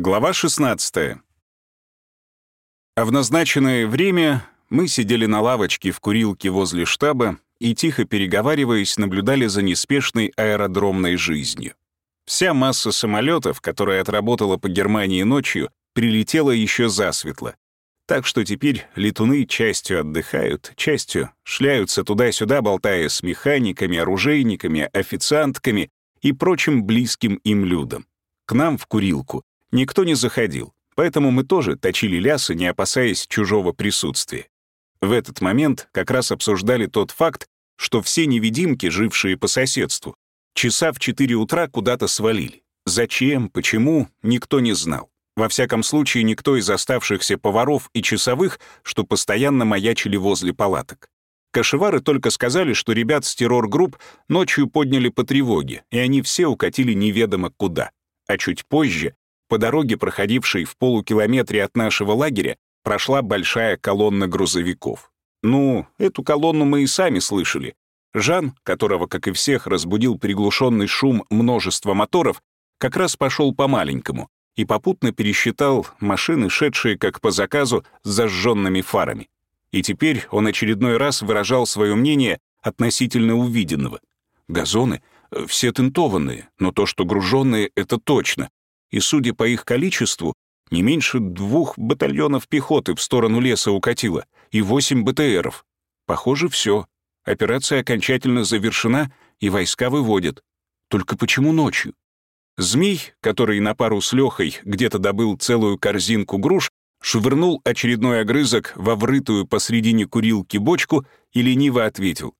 Глава 16. А в назначенное время мы сидели на лавочке в курилке возле штаба и, тихо переговариваясь, наблюдали за неспешной аэродромной жизнью. Вся масса самолетов, которая отработала по Германии ночью, прилетела еще засветло. Так что теперь летуны частью отдыхают, частью шляются туда-сюда, болтая с механиками, оружейниками, официантками и прочим близким им людям. К нам в курилку Никто не заходил, поэтому мы тоже точили лясы, не опасаясь чужого присутствия. В этот момент как раз обсуждали тот факт, что все невидимки, жившие по соседству, часа в 4 утра куда-то свалили. Зачем, почему, никто не знал. Во всяком случае, никто из оставшихся поваров и часовых, что постоянно маячили возле палаток. Кашевары только сказали, что ребят с террор-групп ночью подняли по тревоге, и они все укатили неведомо куда. А чуть позже по дороге, проходившей в полукилометре от нашего лагеря, прошла большая колонна грузовиков. Ну, эту колонну мы и сами слышали. Жан, которого, как и всех, разбудил приглушенный шум множества моторов, как раз пошел по-маленькому и попутно пересчитал машины, шедшие, как по заказу, с зажженными фарами. И теперь он очередной раз выражал свое мнение относительно увиденного. Газоны э, все тентованные, но то, что груженные, это точно и, судя по их количеству, не меньше двух батальонов пехоты в сторону леса укатило и восемь БТРов. Похоже, все. Операция окончательно завершена, и войска выводят. Только почему ночью? Змей, который на пару с Лехой где-то добыл целую корзинку груш, швырнул очередной огрызок во врытую посредине курилки бочку и лениво ответил.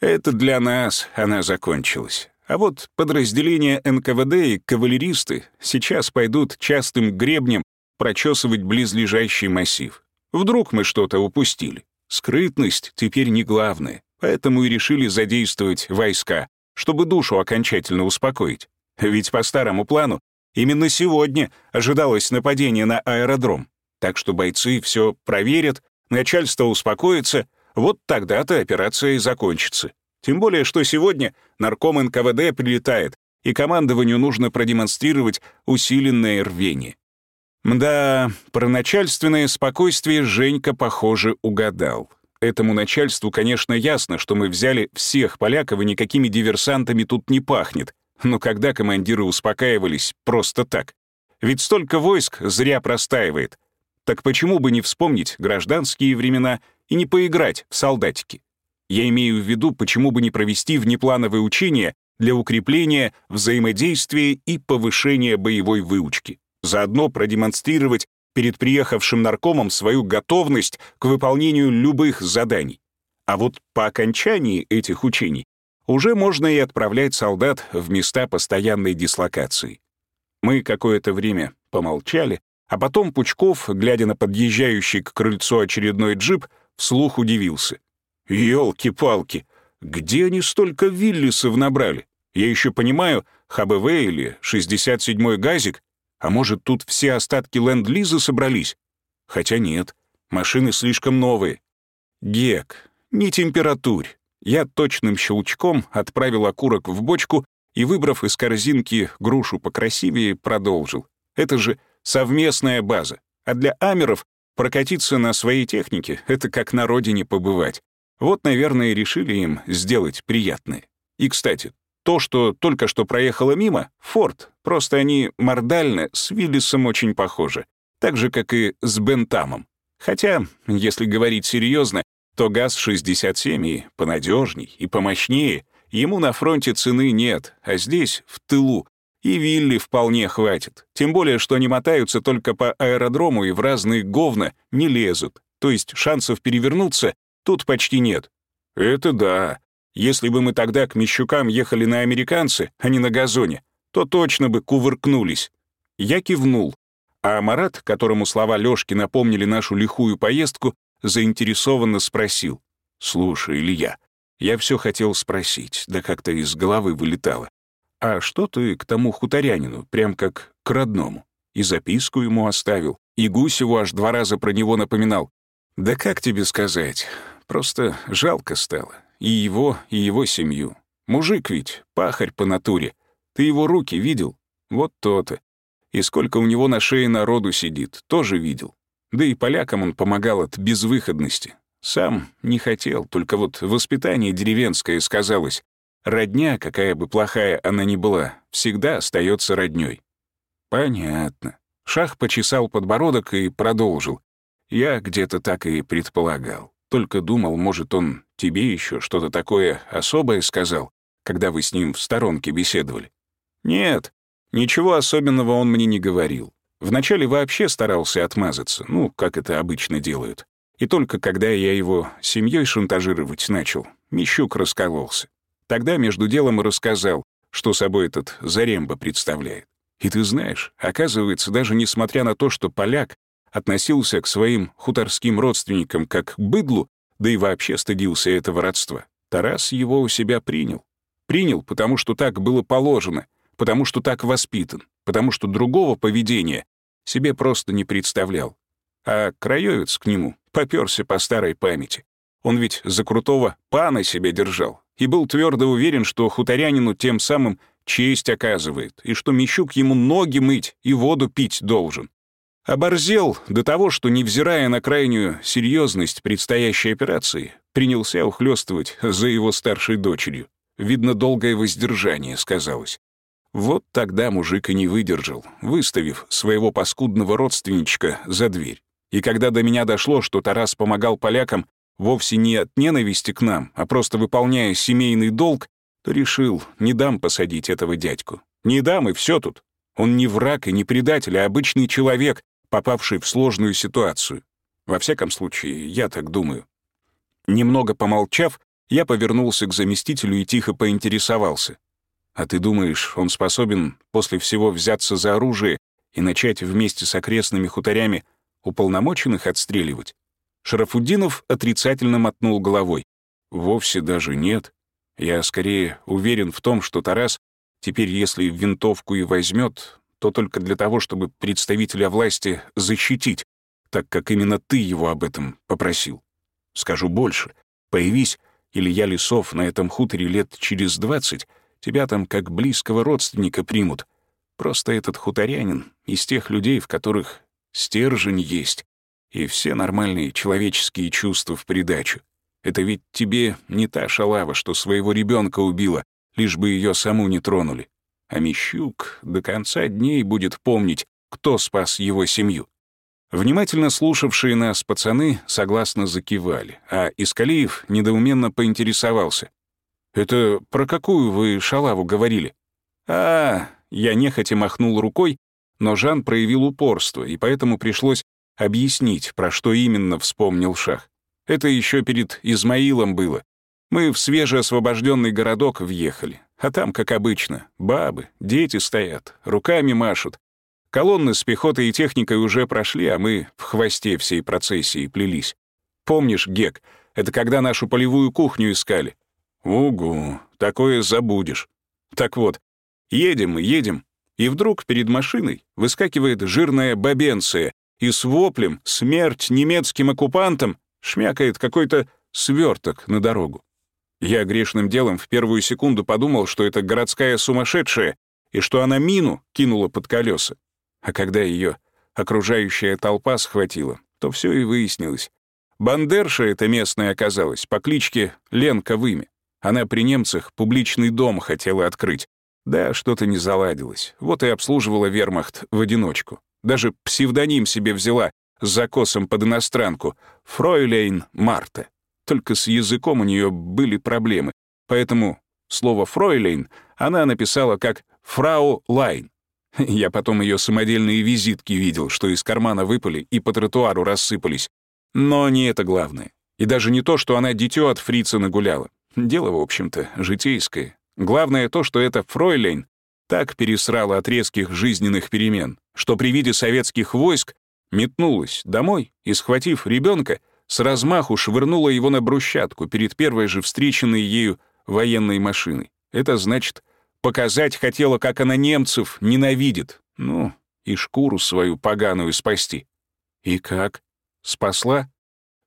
«Это для нас она закончилась. А вот подразделения НКВД и кавалеристы сейчас пойдут частым гребнем прочесывать близлежащий массив. Вдруг мы что-то упустили. Скрытность теперь не главное, поэтому и решили задействовать войска, чтобы душу окончательно успокоить. Ведь по старому плану именно сегодня ожидалось нападение на аэродром. Так что бойцы все проверят, начальство успокоится, вот тогда-то операция и закончится. Тем более, что сегодня нарком НКВД прилетает, и командованию нужно продемонстрировать усиленное рвение. Да, про начальственное спокойствие Женька, похоже, угадал. Этому начальству, конечно, ясно, что мы взяли всех поляков, и никакими диверсантами тут не пахнет. Но когда командиры успокаивались просто так? Ведь столько войск зря простаивает. Так почему бы не вспомнить гражданские времена и не поиграть в солдатики? Я имею в виду, почему бы не провести внеплановые учения для укрепления взаимодействия и повышения боевой выучки. Заодно продемонстрировать перед приехавшим наркомом свою готовность к выполнению любых заданий. А вот по окончании этих учений уже можно и отправлять солдат в места постоянной дислокации. Мы какое-то время помолчали, а потом Пучков, глядя на подъезжающий к крыльцу очередной джип, вслух удивился. Ёлки-палки, где они столько Виллисов набрали? Я еще понимаю, ХБВ или 67-й газик, а может, тут все остатки ленд-лиза собрались? Хотя нет, машины слишком новые. Гек, не температурь. Я точным щелчком отправил окурок в бочку и, выбрав из корзинки грушу покрасивее, продолжил. Это же совместная база. А для амеров прокатиться на своей технике — это как на родине побывать. Вот, наверное, и решили им сделать приятное. И, кстати, то, что только что проехало мимо, Форд, просто они мордально с Виллисом очень похожи, так же, как и с Бентамом. Хотя, если говорить серьезно, то ГАЗ-67 и понадежней, и помощнее, ему на фронте цены нет, а здесь, в тылу, и Вилли вполне хватит. Тем более, что они мотаются только по аэродрому и в разные говна не лезут. То есть шансов перевернуться Тут почти нет. Это да. Если бы мы тогда к Мещукам ехали на американцы, а не на газоне, то точно бы кувыркнулись. Я кивнул, а Марат, которому слова Лёшки напомнили нашу лихую поездку, заинтересованно спросил. «Слушай, Илья, я все хотел спросить, да как-то из головы вылетало. А что ты к тому хуторянину, прям как к родному? И записку ему оставил, и Гусеву аж два раза про него напоминал. Да как тебе сказать? Просто жалко стало. И его, и его семью. Мужик ведь, пахарь по натуре. Ты его руки видел? Вот то-то. И сколько у него на шее народу сидит, тоже видел. Да и полякам он помогал от безвыходности. Сам не хотел, только вот воспитание деревенское сказалось. Родня, какая бы плохая она ни была, всегда остается роднёй. Понятно. Шах почесал подбородок и продолжил. Я где-то так и предполагал. Только думал, может, он тебе еще что-то такое особое сказал, когда вы с ним в сторонке беседовали. Нет, ничего особенного он мне не говорил. Вначале вообще старался отмазаться, ну, как это обычно делают. И только когда я его семьей шантажировать начал, Мещук раскололся. Тогда между делом и рассказал, что собой этот Заремба представляет. И ты знаешь, оказывается, даже несмотря на то, что поляк относился к своим хуторским родственникам как к быдлу, да и вообще стыдился этого родства, Тарас его у себя принял. Принял, потому что так было положено, потому что так воспитан, потому что другого поведения себе просто не представлял. А краевец к нему попёрся по старой памяти. Он ведь за крутого пана себя держал и был твердо уверен, что хуторянину тем самым честь оказывает, и что Мещук ему ноги мыть и воду пить должен. Оборзел до того, что, невзирая на крайнюю серьезность предстоящей операции, принялся ухлёстывать за его старшей дочерью. Видно, долгое воздержание сказалось. Вот тогда мужик и не выдержал, выставив своего паскудного родственничка за дверь. И когда до меня дошло, что Тарас помогал полякам вовсе не от ненависти к нам, а просто выполняя семейный долг, то решил, не дам посадить этого дядьку. Не дам, и все тут. Он не враг и не предатель, а обычный человек, попавший в сложную ситуацию. Во всяком случае, я так думаю. Немного помолчав, я повернулся к заместителю и тихо поинтересовался. «А ты думаешь, он способен после всего взяться за оружие и начать вместе с окрестными хуторями уполномоченных отстреливать?» Шарафуддинов отрицательно мотнул головой. «Вовсе даже нет. Я скорее уверен в том, что Тарас теперь, если винтовку и возьмет, то только для того, чтобы представителя власти защитить, так как именно ты его об этом попросил. Скажу больше. Появись Илья Лисов на этом хуторе лет через двадцать, тебя там как близкого родственника примут. Просто этот хуторянин из тех людей, в которых стержень есть, и все нормальные человеческие чувства в придачу. Это ведь тебе не та шалава, что своего ребенка убила, лишь бы ее саму не тронули. А Мещук до конца дней будет помнить, кто спас его семью. Внимательно слушавшие нас пацаны согласно закивали, а Искалиев недоуменно поинтересовался. «Это про какую вы шалаву говорили?» «А, я нехотя махнул рукой, но Жан проявил упорство, и поэтому пришлось объяснить, про что именно вспомнил Шах. Это еще перед Измаилом было. Мы в свежеосвобожденный городок въехали, а там, как обычно, бабы, дети стоят, руками машут. Колонны с пехотой и техникой уже прошли, а мы в хвосте всей процессии плелись. Помнишь, Гек, это когда нашу полевую кухню искали? Угу, такое забудешь. Так вот, едем мы, едем, и вдруг перед машиной выскакивает жирная бабенция и с воплем «Смерть немецким оккупантам!» шмякает какой-то сверток на дорогу. Я грешным делом в первую секунду подумал, что это городская сумасшедшая и что она мину кинула под колеса. А когда ее окружающая толпа схватила, то все и выяснилось. Бандерша эта местная оказалась по кличке Ленка Выми. Она при немцах публичный дом хотела открыть, да, что-то не заладилось. Вот и обслуживала вермахт в одиночку. Даже псевдоним себе взяла с закосом под иностранку — Фройлейн Марта. Только с языком у нее были проблемы, поэтому слово «фройлейн» она написала как «фрау Лайн». Я потом ее самодельные визитки видел, что из кармана выпали и по тротуару рассыпались. Но не это главное. И даже не то, что она дитё от фрица нагуляла. Дело, в общем-то, житейское. Главное то, что эта фройлейн так пересрала от резких жизненных перемен, что при виде советских войск метнулась домой и, схватив ребенка, с размаху швырнула его на брусчатку перед первой же встреченной ею военной машиной. Это значит, показать хотела, как она немцев ненавидит. Ну, и шкуру свою поганую спасти. И как? Спасла?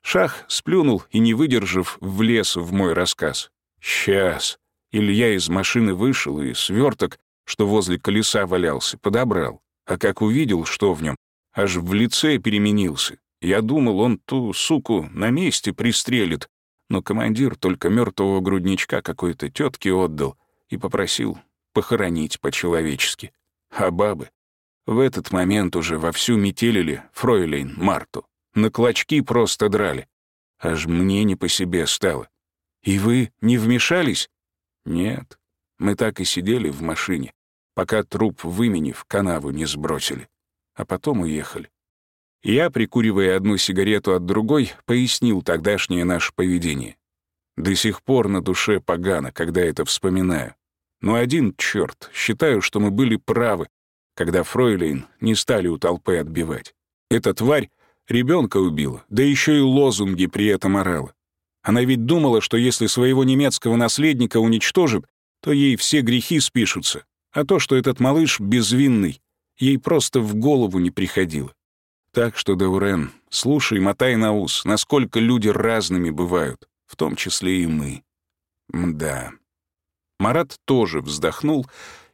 Шах сплюнул и, не выдержав, влез в мой рассказ. «Сейчас». Илья из машины вышел и сверток, что возле колеса валялся, подобрал. А как увидел, что в нем, аж в лице переменился. Я думал, он ту суку на месте пристрелит, но командир только мертвого грудничка какой-то тетке отдал и попросил похоронить по-человечески. А бабы в этот момент уже вовсю метелили фройлейн Марту. На клочки просто драли. Аж мне не по себе стало. И вы не вмешались? Нет. Мы так и сидели в машине, пока труп в имени в канаву не сбросили. А потом уехали. Я, прикуривая одну сигарету от другой, пояснил тогдашнее наше поведение. До сих пор на душе погано, когда это вспоминаю. Но один черт, считаю, что мы были правы, когда Фройлейн не стали у толпы отбивать. Эта тварь ребенка убила, да еще и лозунги при этом орала. Она ведь думала, что если своего немецкого наследника уничтожит, то ей все грехи спишутся, а то, что этот малыш безвинный, ей просто в голову не приходило. Так что, Даурен, слушай, мотай на ус, насколько люди разными бывают, в том числе и мы. Мда. Марат тоже вздохнул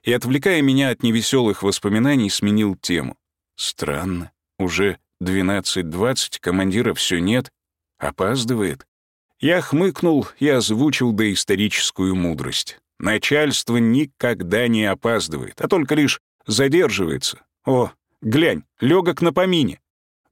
и, отвлекая меня от невеселых воспоминаний, сменил тему. Странно, уже 12.20, командира все нет, опаздывает. Я хмыкнул и озвучил доисторическую мудрость. Начальство никогда не опаздывает, а только лишь задерживается. О, глянь, легок на помине.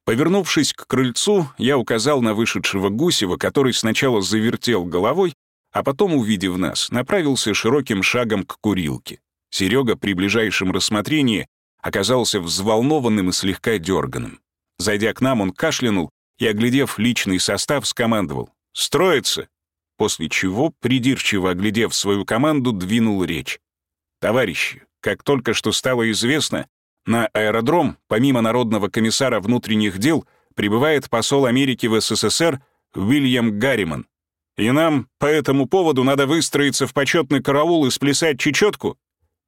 Повернувшись к крыльцу, я указал на вышедшего Гусева, который сначала завертел головой, а потом, увидев нас, направился широким шагом к курилке. Серега при ближайшем рассмотрении оказался взволнованным и слегка дерганым. Зайдя к нам, он кашлянул и, оглядев личный состав, скомандовал «Строится!», после чего, придирчиво оглядев свою команду, двинул речь. «Товарищи, как только что стало известно, на аэродром, помимо Народного комиссара внутренних дел, прибывает посол Америки в СССР Уильям Гарриман. И нам по этому поводу надо выстроиться в почетный караул и сплясать чечетку?»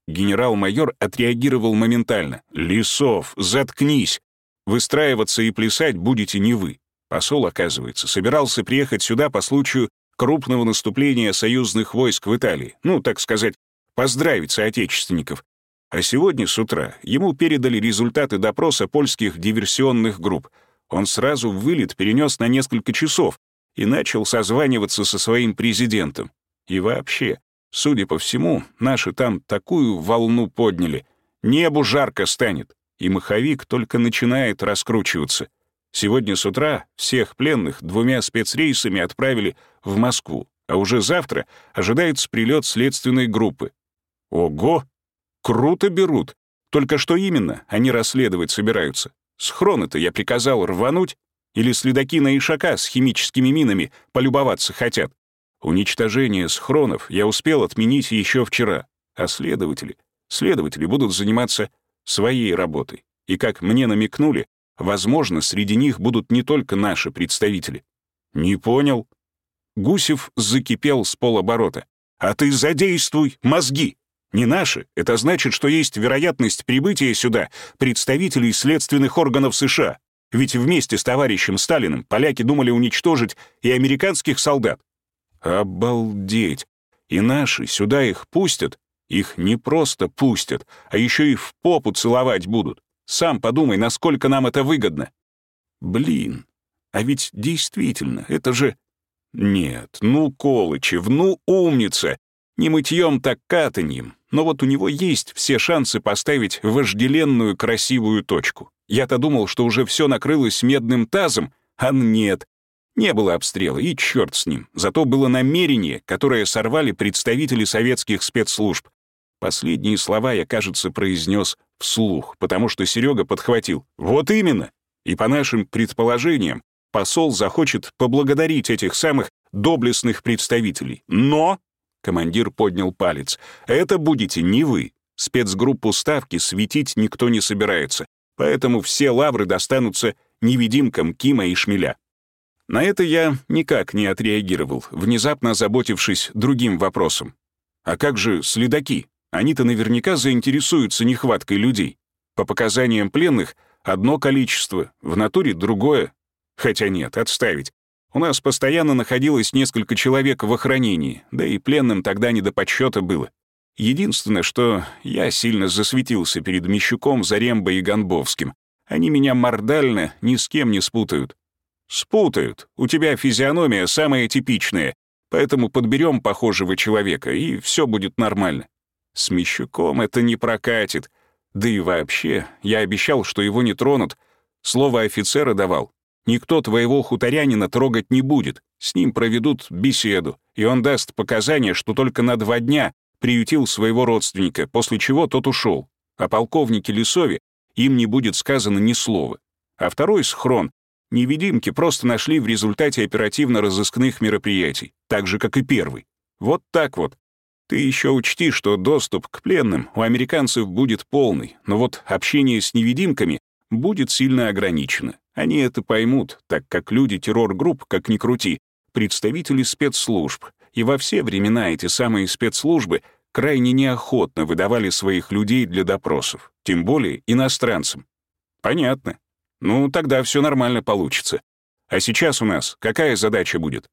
Генерал-майор отреагировал моментально. «Лисов, заткнись! Выстраиваться и плясать будете не вы». Посол, оказывается, собирался приехать сюда по случаю крупного наступления союзных войск в Италии. Ну, так сказать, поздравить соотечественников. А сегодня с утра ему передали результаты допроса польских диверсионных групп. Он сразу вылет перенес на несколько часов и начал созваниваться со своим президентом. И вообще, судя по всему, наши там такую волну подняли. Небу жарко станет, и маховик только начинает раскручиваться. Сегодня с утра всех пленных двумя спецрейсами отправили в Москву, а уже завтра ожидается прилет следственной группы. Ого! Круто берут. Только что именно они расследовать собираются? Схроны-то я приказал рвануть? Или следаки на Ишака с химическими минами полюбоваться хотят? Уничтожение схронов я успел отменить еще вчера, а следователи, следователи будут заниматься своей работой. И как мне намекнули, возможно, среди них будут не только наши представители. Не понял. Гусев закипел с полоборота. А ты задействуй мозги. Не наши. Это значит, что есть вероятность прибытия сюда представителей следственных органов США. Ведь вместе с товарищем Сталиным поляки думали уничтожить и американских солдат. Обалдеть! И наши сюда их пустят? Их не просто пустят, а еще и в попу целовать будут. Сам подумай, насколько нам это выгодно. Блин, а ведь действительно, это же... Нет, ну, Колычев, ну, умница. Не мытьем, так катаньем но вот у него есть все шансы поставить вожделенную красивую точку. Я-то думал, что уже все накрылось медным тазом, а нет. Не было обстрела, и черт с ним. Зато было намерение, которое сорвали представители советских спецслужб. Последние слова я, кажется, произнес вслух, потому что Серега подхватил. «Вот именно!» И по нашим предположениям, посол захочет поблагодарить этих самых доблестных представителей. Но Командир поднял палец. «Это будете не вы. Спецгруппу Ставки светить никто не собирается, поэтому все лавры достанутся невидимкам Кима и Шмеля». На это я никак не отреагировал, внезапно озаботившись другим вопросом. А как же следаки? Они-то наверняка заинтересуются нехваткой людей. По показаниям пленных, одно количество, в натуре другое. Хотя нет, отставить. У нас постоянно находилось несколько человек в охранении, да и пленным тогда не до подсчета было. Единственное, что я сильно засветился перед Мещуком, Зарембой и Гонбовским. Они меня мордально ни с кем не спутают. Спутают. У тебя физиономия самая типичная, поэтому подберем похожего человека, и все будет нормально. С Мещуком это не прокатит. Да и вообще, я обещал, что его не тронут. Слово офицера давал. Никто твоего хуторянина трогать не будет. С ним проведут беседу, и он даст показания, что только на два дня приютил своего родственника, после чего тот ушел. О полковнике Лисове им не будет сказано ни слова. А второй схрон невидимки просто нашли в результате оперативно-розыскных мероприятий, так же, как и первый. Вот так вот. Ты еще учти, что доступ к пленным у американцев будет полный, но вот общение с невидимками будет сильно ограничено. Они это поймут, так как люди террор-групп, как ни крути, представители спецслужб, и во все времена эти самые спецслужбы крайне неохотно выдавали своих людей для допросов, тем более иностранцам. Понятно. Ну, тогда все нормально получится. А сейчас у нас какая задача будет?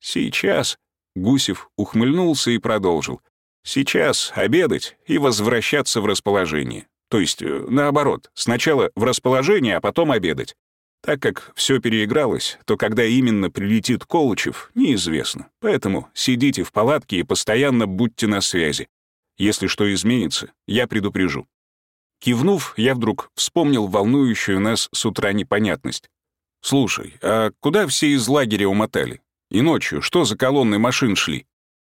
Сейчас. Гусев ухмыльнулся и продолжил. Сейчас обедать и возвращаться в расположение. То есть, э, наоборот, сначала в расположение, а потом обедать. Так как все переигралось, то когда именно прилетит Колычев, неизвестно. Поэтому сидите в палатке и постоянно будьте на связи. Если что изменится, я предупрежу. Кивнув, я вдруг вспомнил волнующую нас с утра непонятность. «Слушай, а куда все из лагеря умотали? И ночью что за колонны машин шли?»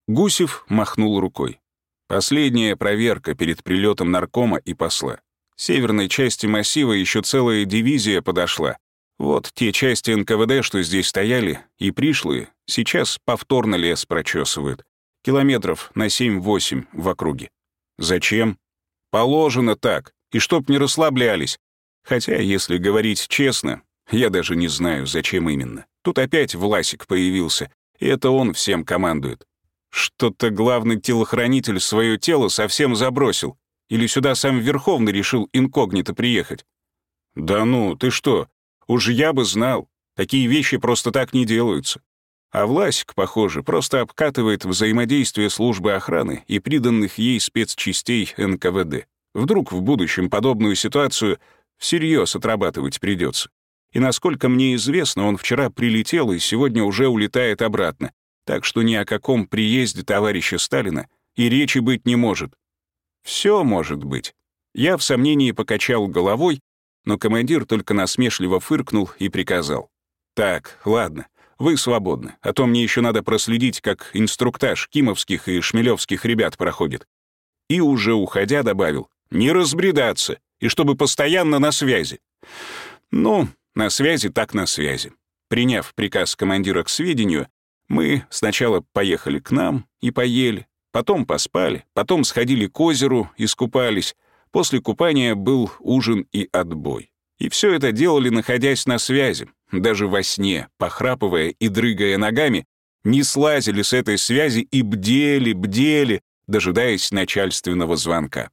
Гусев махнул рукой. Последняя проверка перед прилетом наркома и посла. Северной части массива еще целая дивизия подошла, вот те части НКВД, что здесь стояли, и пришлые, сейчас повторно лес прочесывают. Километров на 7-8 в округе. Зачем? Положено так, и чтоб не расслаблялись. Хотя, если говорить честно, я даже не знаю, зачем именно. Тут опять Власик появился, и это он всем командует. Что-то главный телохранитель свое тело совсем забросил. Или сюда сам Верховный решил инкогнито приехать. Да ну, ты что, Уж я бы знал, такие вещи просто так не делаются. А Власик, похоже, просто обкатывает взаимодействие службы охраны и приданных ей спецчастей НКВД. Вдруг в будущем подобную ситуацию всерьез отрабатывать придется. И насколько мне известно, он вчера прилетел и сегодня уже улетает обратно, так что ни о каком приезде товарища Сталина и речи быть не может. Все может быть. Я в сомнении покачал головой но командир только насмешливо фыркнул и приказал. «Так, ладно, вы свободны, а то мне еще надо проследить, как инструктаж кимовских и шмелевских ребят проходит». И уже уходя добавил, «Не разбредаться, и чтобы постоянно на связи». Ну, на связи так на связи. Приняв приказ командира к сведению, мы сначала поехали к нам и поели, потом поспали, потом сходили к озеру, искупались, После купания был ужин и отбой. И все это делали, находясь на связи. Даже во сне, похрапывая и дрыгая ногами, не слазили с этой связи и бдели, бдели, дожидаясь начальственного звонка.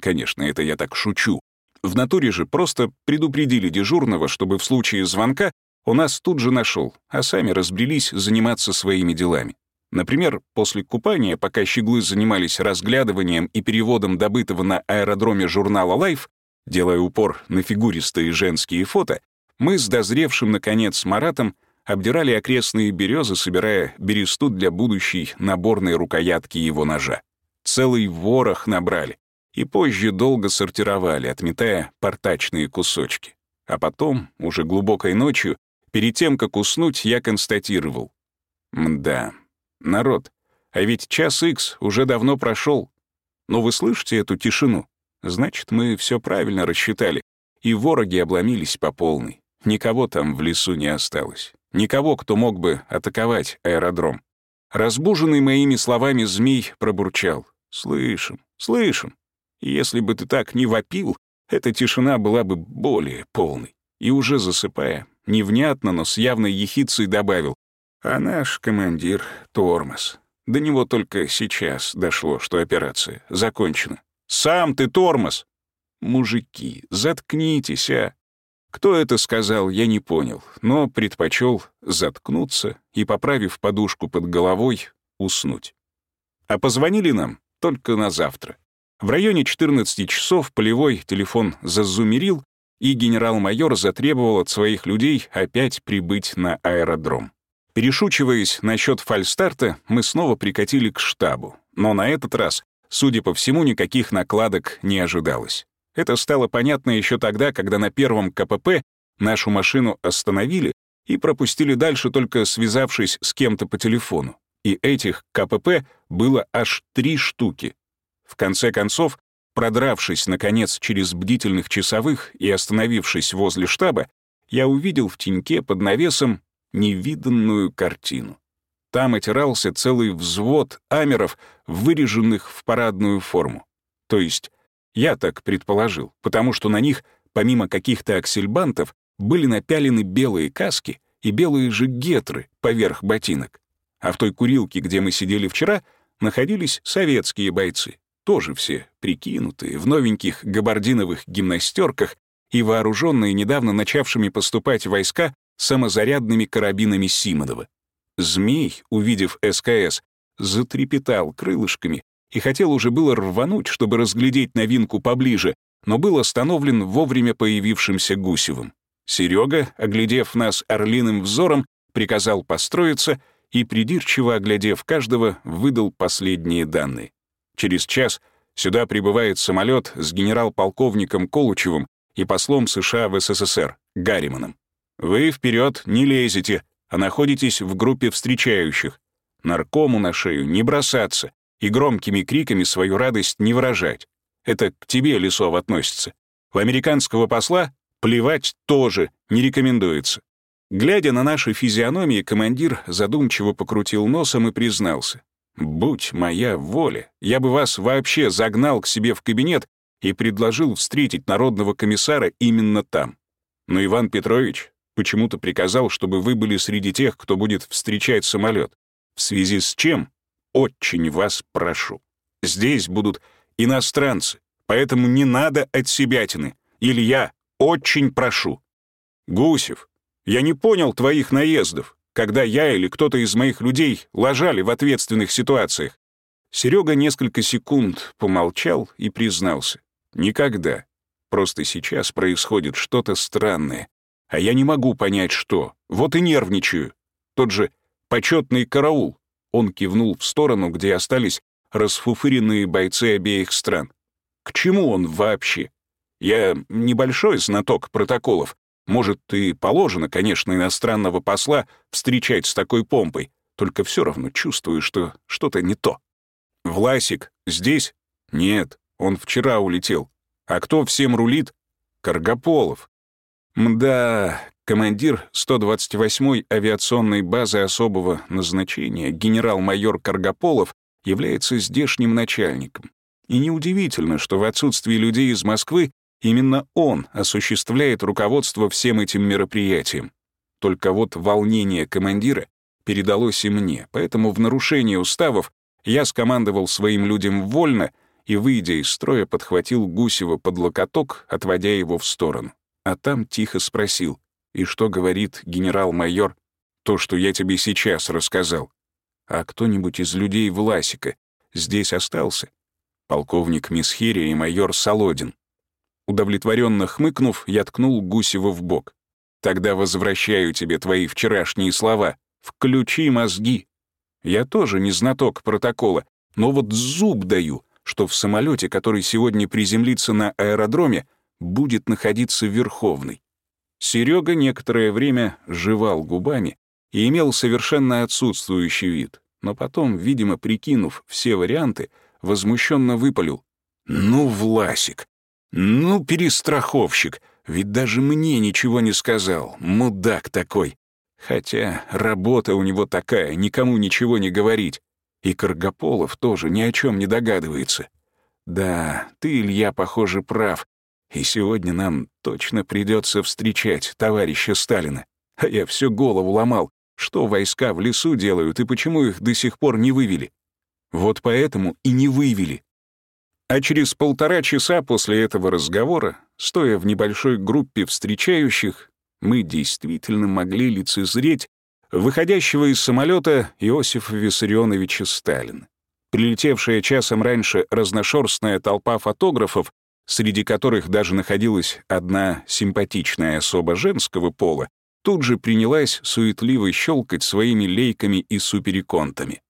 Конечно, это я так шучу. В натуре же просто предупредили дежурного, чтобы в случае звонка он нас тут же нашел, а сами разбрелись заниматься своими делами. Например, после купания, пока щеглы занимались разглядыванием и переводом добытого на аэродроме журнала Life, делая упор на фигуристые женские фото, мы с дозревшим, наконец, Маратом обдирали окрестные березы, собирая бересту для будущей наборной рукоятки его ножа. Целый ворох набрали, и позже долго сортировали, отметая портачные кусочки. А потом, уже глубокой ночью, перед тем, как уснуть, я констатировал. Мда, Народ, а ведь час икс уже давно прошел. Но вы слышите эту тишину? Значит, мы все правильно рассчитали, и вороги обломились по полной. Никого там в лесу не осталось. Никого, кто мог бы атаковать аэродром. Разбуженный моими словами змей пробурчал. «Слышим, слышим. Если бы ты так не вопил, эта тишина была бы более полной». И уже засыпая, невнятно, но с явной ехицей добавил. А наш командир — тормоз. До него только сейчас дошло, что операция закончена. «Сам ты тормоз!» «Мужики, заткнитесь, а!» Кто это сказал, я не понял, но предпочел заткнуться и, поправив подушку под головой, уснуть. А позвонили нам только на завтра. В районе 14 часов полевой телефон зазумерил, и генерал-майор затребовал от своих людей опять прибыть на аэродром. Перешучиваясь насчет фальстарта, мы снова прикатили к штабу, но на этот раз, судя по всему, никаких накладок не ожидалось. Это стало понятно еще тогда, когда на первом КПП нашу машину остановили и пропустили дальше, только связавшись с кем-то по телефону. И этих КПП было аж три штуки. В конце концов, продравшись, наконец, через бдительных часовых и остановившись возле штаба, я увидел в теньке под навесом невиданную картину. Там отирался целый взвод амеров, выреженных в парадную форму. То есть, я так предположил, потому что на них, помимо каких-то аксельбантов, были напялены белые каски и белые же гетры поверх ботинок. А в той курилке, где мы сидели вчера, находились советские бойцы, тоже все прикинутые, в новеньких габардиновых гимнастерках и вооруженные недавно начавшими поступать войска самозарядными карабинами Симонова. Змей, увидев СКС, затрепетал крылышками и хотел уже было рвануть, чтобы разглядеть новинку поближе, но был остановлен вовремя появившимся Гусевым. Серега, оглядев нас орлиным взором, приказал построиться и, придирчиво оглядев каждого, выдал последние данные. Через час сюда прибывает самолет с генерал-полковником Колучевым и послом США в СССР Гарриманом. Вы вперед не лезете, а находитесь в группе встречающих. Наркому на шею не бросаться и громкими криками свою радость не выражать. Это к тебе, Лисов, относится. В американского посла плевать тоже не рекомендуется. Глядя на наши физиономии, командир задумчиво покрутил носом и признался. «Будь моя воля, я бы вас вообще загнал к себе в кабинет и предложил встретить народного комиссара именно там. Но Иван Петрович почему-то приказал, чтобы вы были среди тех, кто будет встречать самолет. В связи с чем? Очень вас прошу. Здесь будут иностранцы, поэтому не надо от себятины. Или я очень прошу. Гусев, я не понял твоих наездов, когда я или кто-то из моих людей ложали в ответственных ситуациях. Серега несколько секунд помолчал и признался. Никогда. Просто сейчас происходит что-то странное. А я не могу понять, что. Вот и нервничаю. Тот же почетный караул. Он кивнул в сторону, где остались расфуфыренные бойцы обеих стран. К чему он вообще? Я небольшой знаток протоколов. Может, и положено, конечно, иностранного посла встречать с такой помпой, только все равно чувствую, что что-то не то. Власик здесь? Нет, он вчера улетел. А кто всем рулит? Каргополов. Мда, командир 128-й авиационной базы особого назначения, генерал-майор Каргополов, является здешним начальником. И неудивительно, что в отсутствии людей из Москвы именно он осуществляет руководство всем этим мероприятием. Только вот волнение командира передалось и мне, поэтому в нарушение уставов я скомандовал своим людям вольно и, выйдя из строя, подхватил Гусева под локоток, отводя его в сторону а там тихо спросил, «И что говорит генерал-майор?» «То, что я тебе сейчас рассказал». «А кто-нибудь из людей Власика здесь остался?» «Полковник Мисхирия и майор Солодин». Удовлетворенно хмыкнув, я ткнул Гусева в бок. «Тогда возвращаю тебе твои вчерашние слова. Включи мозги». Я тоже не знаток протокола, но вот зуб даю, что в самолете, который сегодня приземлится на аэродроме, будет находиться Верховный. Серега некоторое время жевал губами и имел совершенно отсутствующий вид, но потом, видимо, прикинув все варианты, возмущенно выпалил. «Ну, Власик! Ну, перестраховщик! Ведь даже мне ничего не сказал, мудак такой! Хотя работа у него такая, никому ничего не говорить. И Каргополов тоже ни о чем не догадывается. Да, ты, Илья, похоже, прав. И сегодня нам точно придется встречать товарища Сталина. А я всю голову ломал, что войска в лесу делают и почему их до сих пор не вывели. Вот поэтому и не вывели. А через полтора часа после этого разговора, стоя в небольшой группе встречающих, мы действительно могли лицезреть выходящего из самолета Иосифа Виссарионовича Сталина. Прилетевшая часом раньше разношерстная толпа фотографов, среди которых даже находилась одна симпатичная особа женского пола, тут же принялась суетливо щелкать своими лейками и супериконтами.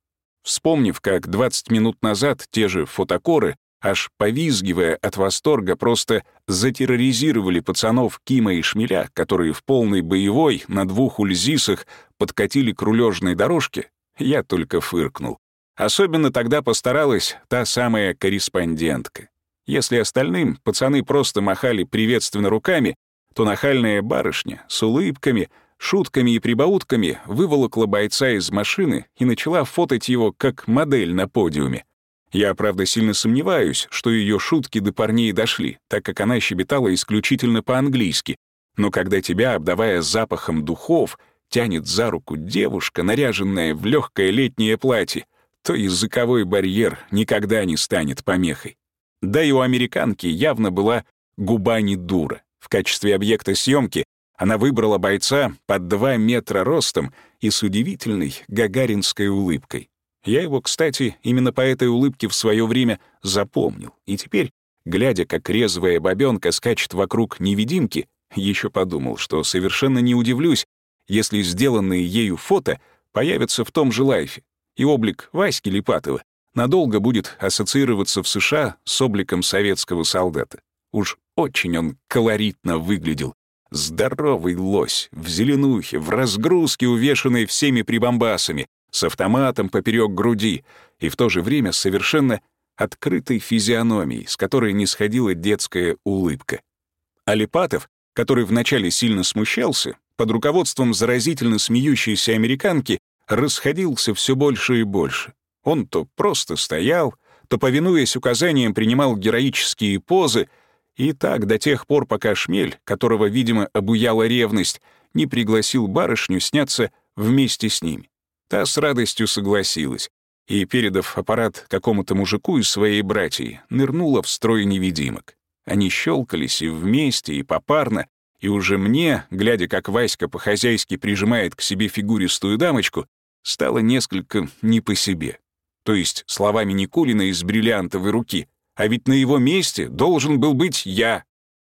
Вспомнив, как 20 минут назад те же фотокоры, аж повизгивая от восторга, просто затерроризировали пацанов Кима и Шмеля, которые в полной боевой на двух ульзисах подкатили к рулежной дорожке, я только фыркнул. Особенно тогда постаралась та самая корреспондентка. Если остальным пацаны просто махали приветственно руками, то нахальная барышня с улыбками — шутками и прибаутками выволокла бойца из машины и начала фотать его как модель на подиуме. Я, правда, сильно сомневаюсь, что ее шутки до парней дошли, так как она щебетала исключительно по-английски. Но когда тебя, обдавая запахом духов, тянет за руку девушка, наряженная в легкое летнее платье, то языковой барьер никогда не станет помехой. Да и у американки явно была губа не дура. В качестве объекта съемки она выбрала бойца под два метра ростом и с удивительной гагаринской улыбкой. Я его, кстати, именно по этой улыбке в свое время запомнил, и теперь, глядя, как резвая бабёнка скачет вокруг невидимки, еще подумал, что совершенно не удивлюсь, если сделанные ею фото появятся в том же лайфе, и облик Васьки Липатова надолго будет ассоциироваться в США с обликом советского солдата. Уж очень он колоритно выглядел, Здоровый лось, в зеленухе, в разгрузке, увешанной всеми прибамбасами, с автоматом поперек груди и в то же время совершенно открытой физиономией, с которой не сходила детская улыбка. Алипатов, который вначале сильно смущался, под руководством заразительно смеющейся американки расходился все больше и больше. Он то просто стоял, то, повинуясь указаниям, принимал героические позы — и так до тех пор, пока шмель, которого, видимо, обуяла ревность, не пригласил барышню сняться вместе с ними. Та с радостью согласилась и, передав аппарат какому-то мужику из своей братьи, нырнула в строй невидимок. Они щелкались и вместе, и попарно, и уже мне, глядя, как Васька по-хозяйски прижимает к себе фигуристую дамочку, стало несколько не по себе. То есть, словами Никулина из бриллиантовой руки, а ведь на его месте должен был быть я.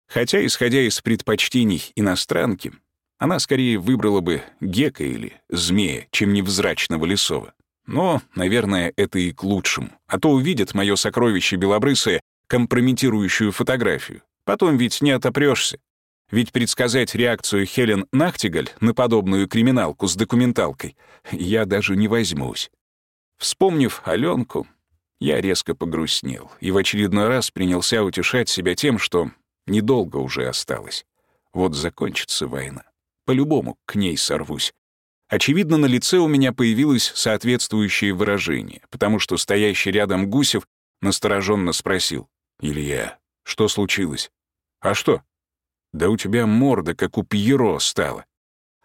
Хотя, исходя из предпочтений иностранки, она скорее выбрала бы гека или змея, чем невзрачного лесова. Но, наверное, это и к лучшему. А то увидят мое сокровище белобрысое компрометирующую фотографию. Потом ведь не отопрёшься. Ведь предсказать реакцию Хелен Нахтигаль на подобную криминалку с документалкой я даже не возьмусь. Вспомнив Аленку, я резко погрустнел и в очередной раз принялся утешать себя тем, что недолго уже осталось. Вот закончится война. По-любому к ней сорвусь. Очевидно, на лице у меня появилось соответствующее выражение, потому что стоящий рядом Гусев настороженно спросил. «Илья, что случилось?» «А что?» «Да у тебя морда, как у Пьеро, стала».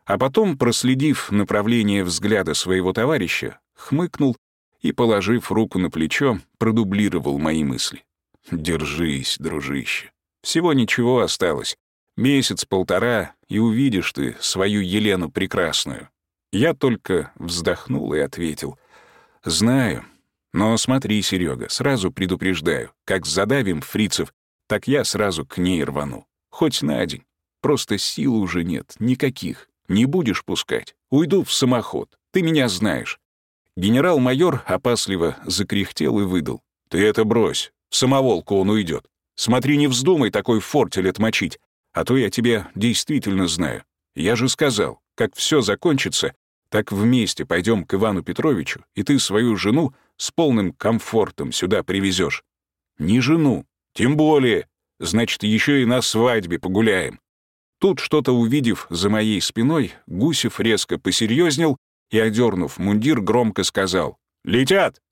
А потом, проследив направление взгляда своего товарища, хмыкнул и, положив руку на плечо, продублировал мои мысли. «Держись, дружище. Всего ничего осталось. Месяц-полтора, и увидишь ты свою Елену Прекрасную». Я только вздохнул и ответил. «Знаю. Но смотри, Серега, сразу предупреждаю, как задавим фрицев, так я сразу к ней рвану. Хоть на день. Просто сил уже нет, никаких. Не будешь пускать. Уйду в самоход. Ты меня знаешь. Генерал-майор опасливо закряхтел и выдал. «Ты это брось, в самоволку он уйдет. Смотри, не вздумай такой фортель отмочить, а то я тебя действительно знаю. Я же сказал, как все закончится, так вместе пойдем к Ивану Петровичу, и ты свою жену с полным комфортом сюда привезешь. Не жену, тем более. Значит, еще и на свадьбе погуляем. Тут что-то увидев за моей спиной, Гусев резко посерьезнел и, одернув мундир, громко сказал «Летят!».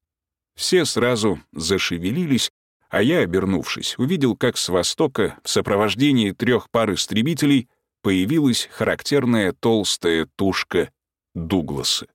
Все сразу зашевелились, а я, обернувшись, увидел, как с востока в сопровождении трех пар истребителей появилась характерная толстая тушка Дугласа.